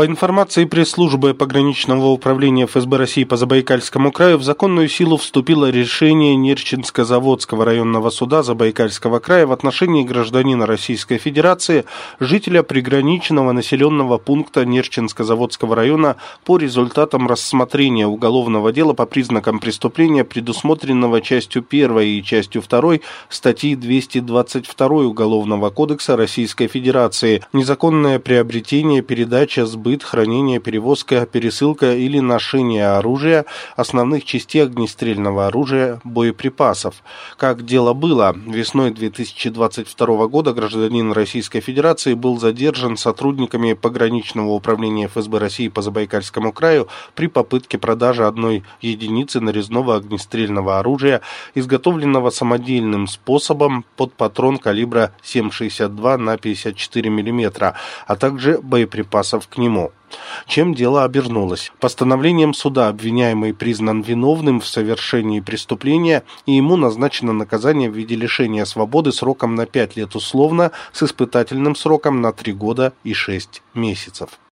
По информации пресс-службы пограничного управления ФСБ России по Забайкальскому краю, в законную силу вступило решение Нерчинско-Заводского районного суда Забайкальского края в отношении гражданина Российской Федерации, жителя приграничного населенного пункта Нерчинско-Заводского района по результатам рассмотрения уголовного дела по признакам преступления, предусмотренного частью 1 и частью 2 статьи 222 Уголовного кодекса Российской Федерации. «Незаконное приобретение, передача, сбыт сбыт, хранение, перевозка, пересылка или ношение оружия, основных частей огнестрельного оружия, боеприпасов. Как дело было, весной 2022 года гражданин Российской Федерации был задержан сотрудниками пограничного управления ФСБ России по Забайкальскому краю при попытке продажи одной единицы нарезного огнестрельного оружия, изготовленного самодельным способом под патрон калибра 7,62 на 54 мм, а также боеприпасов к нему. Чем дело обернулось? Постановлением суда обвиняемый признан виновным в совершении преступления, и ему назначено наказание в виде лишения свободы сроком на 5 лет условно с испытательным сроком на 3 года и 6 месяцев.